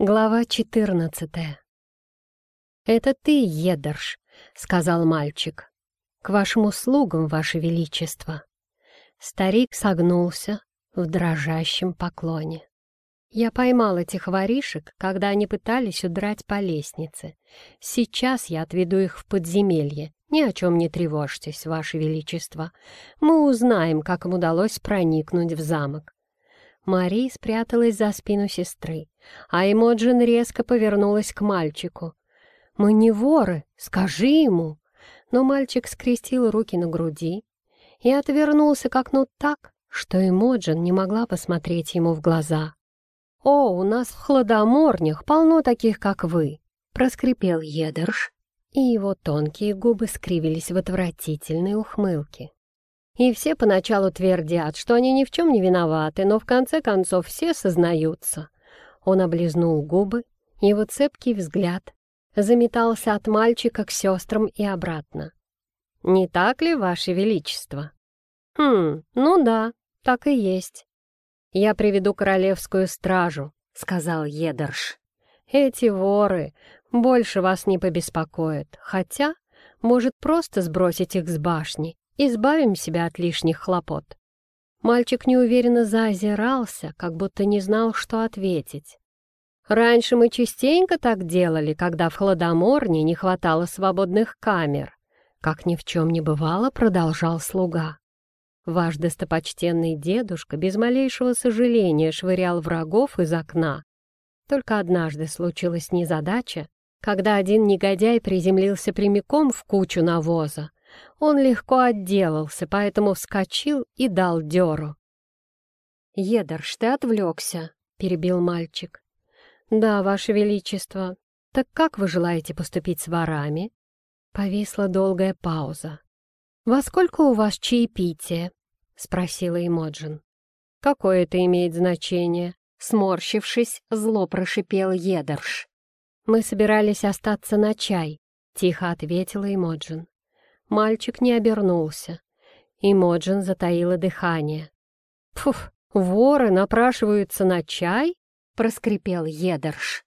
Глава четырнадцатая. «Это ты, Едерш», — сказал мальчик. «К вашим услугам, ваше величество». Старик согнулся в дрожащем поклоне. «Я поймал этих воришек, когда они пытались удрать по лестнице. Сейчас я отведу их в подземелье. Ни о чем не тревожьтесь, ваше величество. Мы узнаем, как им удалось проникнуть в замок. Мари спряталась за спину сестры, а Эмоджин резко повернулась к мальчику. «Мы не воры, скажи ему!» Но мальчик скрестил руки на груди и отвернулся к окну так, что Эмоджин не могла посмотреть ему в глаза. «О, у нас в хладоморнях полно таких, как вы!» — проскрипел Едерш, и его тонкие губы скривились в отвратительной ухмылке. И все поначалу твердят, что они ни в чем не виноваты, но в конце концов все сознаются. Он облизнул губы, его цепкий взгляд заметался от мальчика к сестрам и обратно. «Не так ли, Ваше Величество?» «Хм, ну да, так и есть». «Я приведу королевскую стражу», — сказал Едерш. «Эти воры больше вас не побеспокоят, хотя, может, просто сбросить их с башни избавим себя от лишних хлопот». Мальчик неуверенно заозирался, как будто не знал, что ответить. «Раньше мы частенько так делали, когда в Хладоморне не хватало свободных камер», как ни в чем не бывало, продолжал слуга. Ваш достопочтенный дедушка без малейшего сожаления швырял врагов из окна. Только однажды случилась незадача, когда один негодяй приземлился прямиком в кучу навоза, он легко отделался, поэтому вскочил и дал дёру. «Едерш, ты отвлекся», — перебил мальчик. «Да, Ваше Величество. Так как вы желаете поступить с ворами?» Повисла долгая пауза. «Во сколько у вас чаепитие?» — спросила Эмоджин. «Какое это имеет значение?» Сморщившись, зло прошипел Едерш. «Мы собирались остаться на чай», — тихо ответила Эмоджин. Мальчик не обернулся. И Моджин затаила дыхание. «Пф, воры напрашиваются на чай?» — проскрипел Едерш.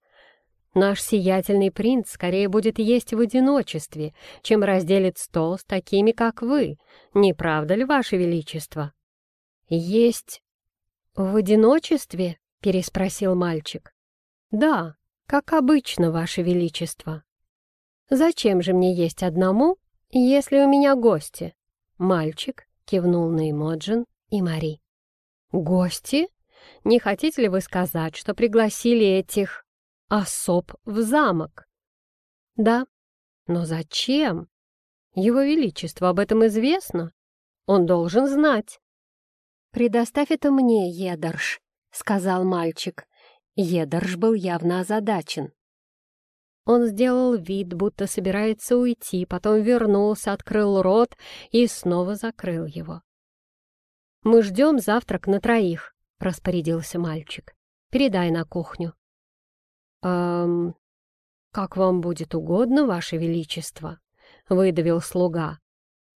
«Наш сиятельный принц скорее будет есть в одиночестве, чем разделит стол с такими, как вы. Не правда ли, Ваше Величество?» «Есть в одиночестве?» — переспросил мальчик. «Да, как обычно, Ваше Величество». «Зачем же мне есть одному, «Если у меня гости?» Мальчик кивнул на Эмоджин и Мари. «Гости? Не хотите ли вы сказать, что пригласили этих особ в замок?» «Да. Но зачем? Его Величество об этом известно. Он должен знать». «Предоставь это мне, Едорш», — сказал мальчик. Едорш был явно озадачен. Он сделал вид, будто собирается уйти, потом вернулся, открыл рот и снова закрыл его. «Мы ждем завтрак на троих», — распорядился мальчик. «Передай на кухню». «Эм, как вам будет угодно, ваше величество», — выдавил слуга.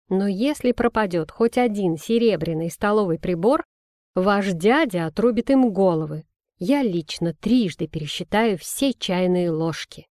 «Но если пропадет хоть один серебряный столовый прибор, ваш дядя отрубит им головы. Я лично трижды пересчитаю все чайные ложки».